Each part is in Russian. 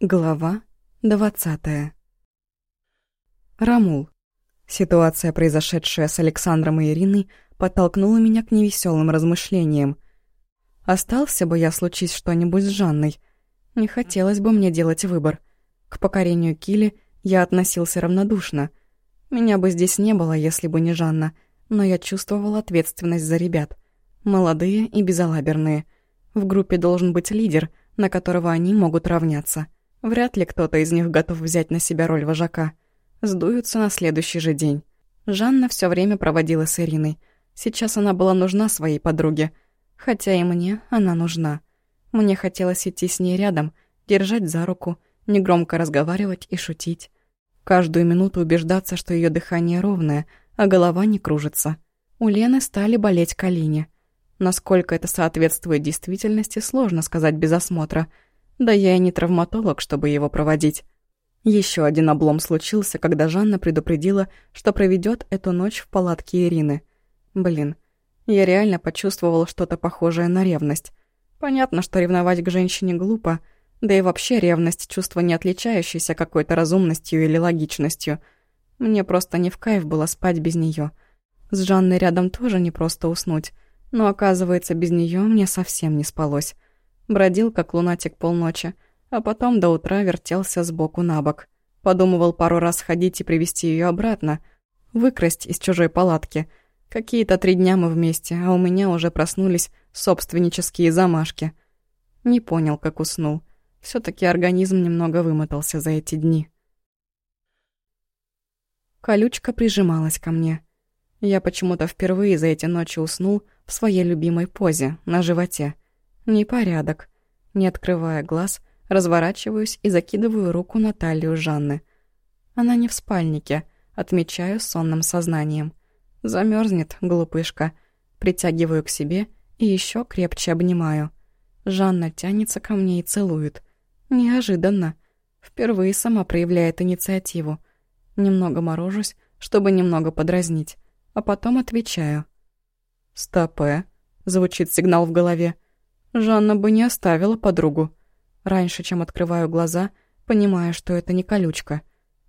Глава двадцатая. Рамул. Ситуация, произошедшая с Александром и Ириной, подтолкнула меня к невеселым размышлениям. Остался бы я, случись что-нибудь с Жанной. Не хотелось бы мне делать выбор. К покорению Кили я относился равнодушно. Меня бы здесь не было, если бы не Жанна, но я чувствовал ответственность за ребят. Молодые и безалаберные. В группе должен быть лидер, на которого они могут равняться. Вряд ли кто-то из них готов взять на себя роль вожака. Сдуются на следующий же день. Жанна все время проводила с Ириной. Сейчас она была нужна своей подруге. Хотя и мне она нужна. Мне хотелось идти с ней рядом, держать за руку, негромко разговаривать и шутить. Каждую минуту убеждаться, что ее дыхание ровное, а голова не кружится. У Лены стали болеть колени. Насколько это соответствует действительности, сложно сказать без осмотра – да я и не травматолог, чтобы его проводить. Еще один облом случился, когда Жанна предупредила, что проведет эту ночь в палатке Ирины. Блин, я реально почувствовала что-то похожее на ревность. Понятно, что ревновать к женщине глупо, да и вообще ревность – чувство, не отличающееся какой-то разумностью или логичностью. Мне просто не в кайф было спать без нее. С Жанной рядом тоже не просто уснуть, но оказывается, без нее мне совсем не спалось. Бродил, как лунатик полночи, а потом до утра вертелся сбоку на бок. Подумывал пару раз сходить и привести ее обратно, выкрасть из чужой палатки. Какие-то три дня мы вместе, а у меня уже проснулись собственнические замашки. Не понял, как уснул. все таки организм немного вымотался за эти дни. Колючка прижималась ко мне. Я почему-то впервые за эти ночи уснул в своей любимой позе, на животе — Непорядок. Не открывая глаз, разворачиваюсь и закидываю руку на талию Жанны. Она не в спальнике, отмечаю сонным сознанием. Замерзнет, глупышка. Притягиваю к себе и еще крепче обнимаю. Жанна тянется ко мне и целует. Неожиданно. Впервые сама проявляет инициативу. Немного морожусь, чтобы немного подразнить, а потом отвечаю. «Стопэ», — звучит сигнал в голове. Жанна бы не оставила подругу. Раньше, чем открываю глаза, понимаю, что это не колючка.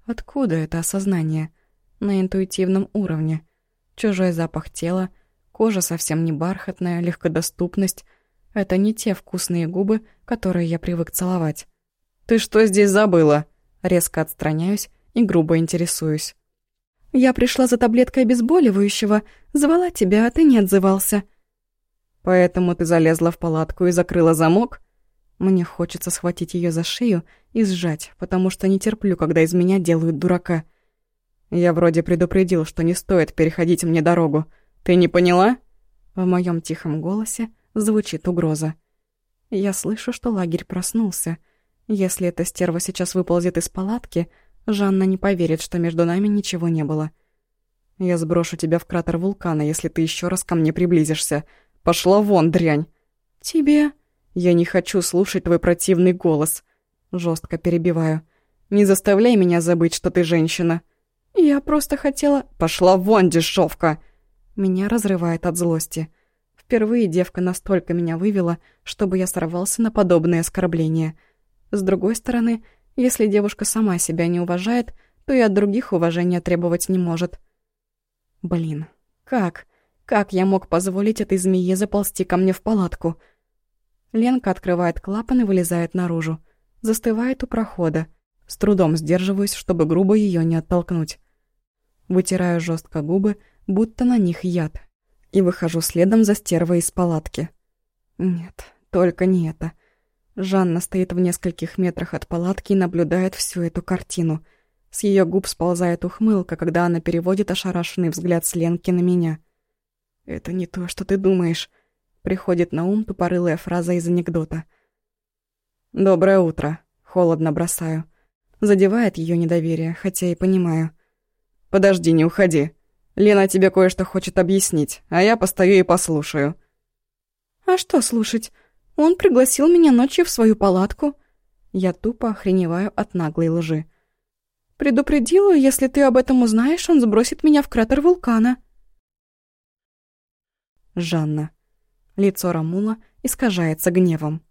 Откуда это осознание? На интуитивном уровне. Чужой запах тела, кожа совсем не бархатная, легкодоступность. Это не те вкусные губы, которые я привык целовать. «Ты что здесь забыла?» Резко отстраняюсь и грубо интересуюсь. «Я пришла за таблеткой обезболивающего, звала тебя, а ты не отзывался». Поэтому ты залезла в палатку и закрыла замок? Мне хочется схватить ее за шею и сжать, потому что не терплю, когда из меня делают дурака. Я вроде предупредил, что не стоит переходить мне дорогу. Ты не поняла? В моем тихом голосе звучит угроза. Я слышу, что лагерь проснулся. Если эта стерва сейчас выползет из палатки, Жанна не поверит, что между нами ничего не было. Я сброшу тебя в кратер вулкана, если ты еще раз ко мне приблизишься. Пошла вон, дрянь. Тебе... Я не хочу слушать твой противный голос. Жестко перебиваю. Не заставляй меня забыть, что ты женщина. Я просто хотела... Пошла вон, дешевка. Меня разрывает от злости. Впервые девка настолько меня вывела, чтобы я сорвался на подобные оскорбления. С другой стороны, если девушка сама себя не уважает, то и от других уважения требовать не может. Блин, как? Как я мог позволить этой змее заползти ко мне в палатку? Ленка открывает клапан и вылезает наружу. Застывает у прохода. С трудом сдерживаюсь, чтобы грубо ее не оттолкнуть. Вытираю жестко губы, будто на них яд. И выхожу следом за стервой из палатки. Нет, только не это. Жанна стоит в нескольких метрах от палатки и наблюдает всю эту картину. С ее губ сползает ухмылка, когда она переводит ошарашенный взгляд с Ленки на меня — «Это не то, что ты думаешь», — приходит на ум тупорылая фраза из анекдота. «Доброе утро», — холодно бросаю. Задевает ее недоверие, хотя и понимаю. «Подожди, не уходи. Лена тебе кое-что хочет объяснить, а я постою и послушаю». «А что слушать? Он пригласил меня ночью в свою палатку». Я тупо охреневаю от наглой лжи. «Предупредила, если ты об этом узнаешь, он сбросит меня в кратер вулкана». Жанна. Лицо Рамула искажается гневом.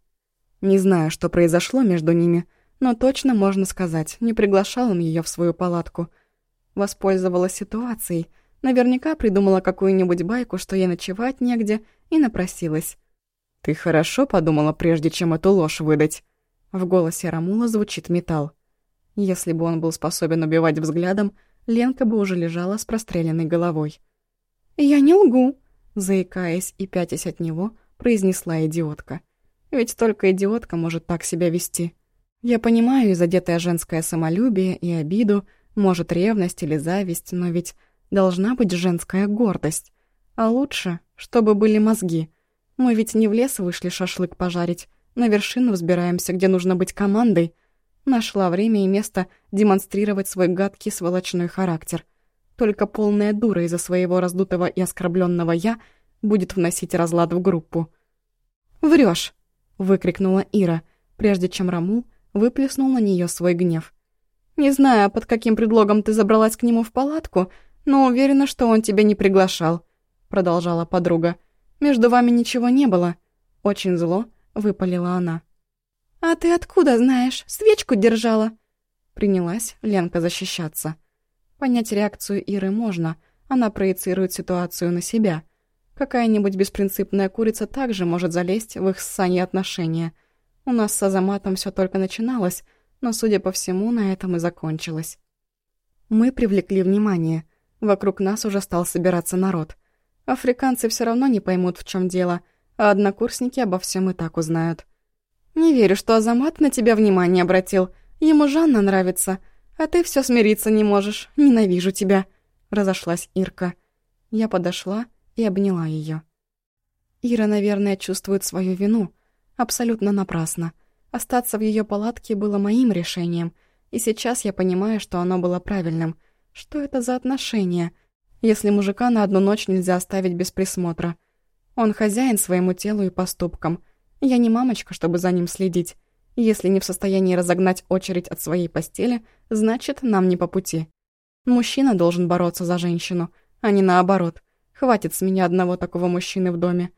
Не знаю, что произошло между ними, Но точно можно сказать, не приглашал он ее в свою палатку. Воспользовалась ситуацией, наверняка придумала какую-нибудь байку, что ей ночевать негде, и напросилась. «Ты хорошо подумала, прежде чем эту ложь выдать?» В голосе Рамула звучит металл. Если бы он был способен убивать взглядом, Ленка бы уже лежала с простреленной головой. «Я не лгу», — заикаясь и пятясь от него, произнесла идиотка. Ведь только идиотка может так себя вести. Я понимаю задетое женское самолюбие, и обиду, может, ревность или зависть, но ведь должна быть женская гордость. А лучше, чтобы были мозги. Мы ведь не в лес вышли шашлык пожарить, на вершину взбираемся, где нужно быть командой. Нашла время и место демонстрировать свой гадкий сволочной характер. Только полная дура из-за своего раздутого и оскорбленного «я» будет вносить разлад в группу. Врешь! выкрикнула Ира, прежде чем Рамул выплеснул на нее свой гнев. «Не знаю, под каким предлогом ты забралась к нему в палатку, но уверена, что он тебя не приглашал», — продолжала подруга. «Между вами ничего не было». Очень зло выпалила она. «А ты откуда знаешь? Свечку держала?» Принялась Ленка защищаться. Понять реакцию Иры можно, она проецирует ситуацию на себя. Какая-нибудь беспринципная курица также может залезть в их с отношения. У нас с Азаматом все только начиналось, но, судя по всему, на этом и закончилось. Мы привлекли внимание. Вокруг нас уже стал собираться народ. Африканцы все равно не поймут, в чем дело, а однокурсники обо всем и так узнают. «Не верю, что Азамат на тебя внимание обратил. Ему Жанна нравится, а ты все смириться не можешь. Ненавижу тебя», — разошлась Ирка. Я подошла и обняла ее. Ира, наверное, чувствует свою вину. Абсолютно напрасно. Остаться в ее палатке было моим решением, и сейчас я понимаю, что оно было правильным. Что это за отношения, если мужика на одну ночь нельзя оставить без присмотра? Он хозяин своему телу и поступкам. Я не мамочка, чтобы за ним следить. Если не в состоянии разогнать очередь от своей постели, значит, нам не по пути. Мужчина должен бороться за женщину, а не наоборот. Хватит с меня одного такого мужчины в доме.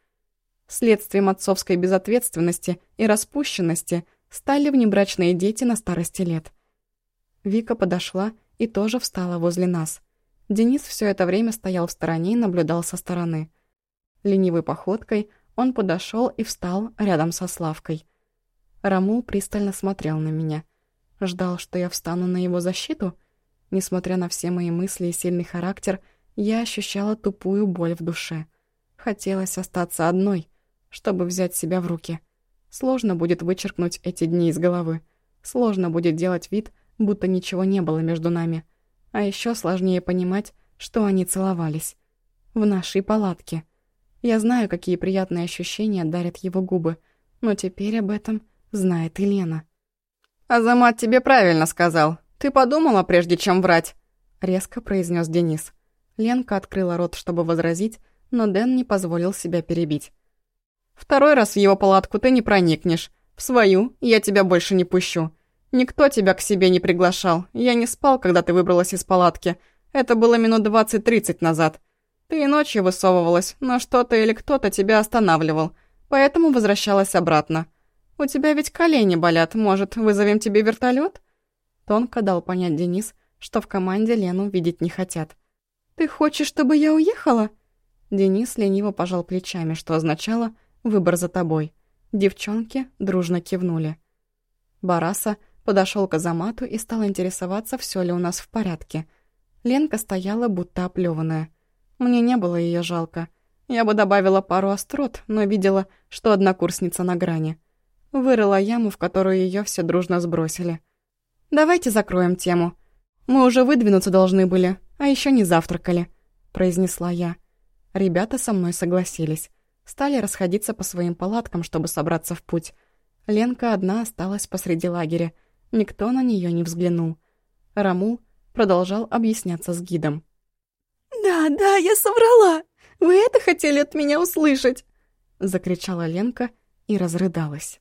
Следствием отцовской безответственности и распущенности стали внебрачные дети на старости лет. Вика подошла и тоже встала возле нас. Денис все это время стоял в стороне и наблюдал со стороны. Ленивой походкой он подошел и встал рядом со Славкой. Рамул пристально смотрел на меня. Ждал, что я встану на его защиту? Несмотря на все мои мысли и сильный характер, я ощущала тупую боль в душе. Хотелось остаться одной, чтобы взять себя в руки. Сложно будет вычеркнуть эти дни из головы. Сложно будет делать вид, будто ничего не было между нами. А еще сложнее понимать, что они целовались. В нашей палатке. Я знаю, какие приятные ощущения дарят его губы, но теперь об этом знает и Лена. «Азамат тебе правильно сказал. Ты подумала, прежде чем врать?» — резко произнес Денис. Ленка открыла рот, чтобы возразить, но Дэн не позволил себя перебить. «Второй раз в его палатку ты не проникнешь. В свою я тебя больше не пущу. Никто тебя к себе не приглашал. Я не спал, когда ты выбралась из палатки. Это было минут двадцать-тридцать назад. Ты и ночью высовывалась, но что-то или кто-то тебя останавливал, поэтому возвращалась обратно. У тебя ведь колени болят, может, вызовем тебе вертолет? Тонко дал понять Денис, что в команде Лену видеть не хотят. «Ты хочешь, чтобы я уехала?» Денис лениво пожал плечами, что означало «выбор за тобой». Девчонки дружно кивнули. Бараса подошел к Азамату и стал интересоваться, все ли у нас в порядке. Ленка стояла, будто оплеванная. Мне не было ее жалко. Я бы добавила пару острот, но видела, что однокурсница на грани. Вырыла яму, в которую ее все дружно сбросили. «Давайте закроем тему. Мы уже выдвинуться должны были, а еще не завтракали», — произнесла я. Ребята со мной согласились. Стали расходиться по своим палаткам, чтобы собраться в путь. Ленка одна осталась посреди лагеря. Никто на нее не взглянул. Рамул продолжал объясняться с гидом. «Да, да, я соврала! Вы это хотели от меня услышать?» Закричала Ленка и разрыдалась.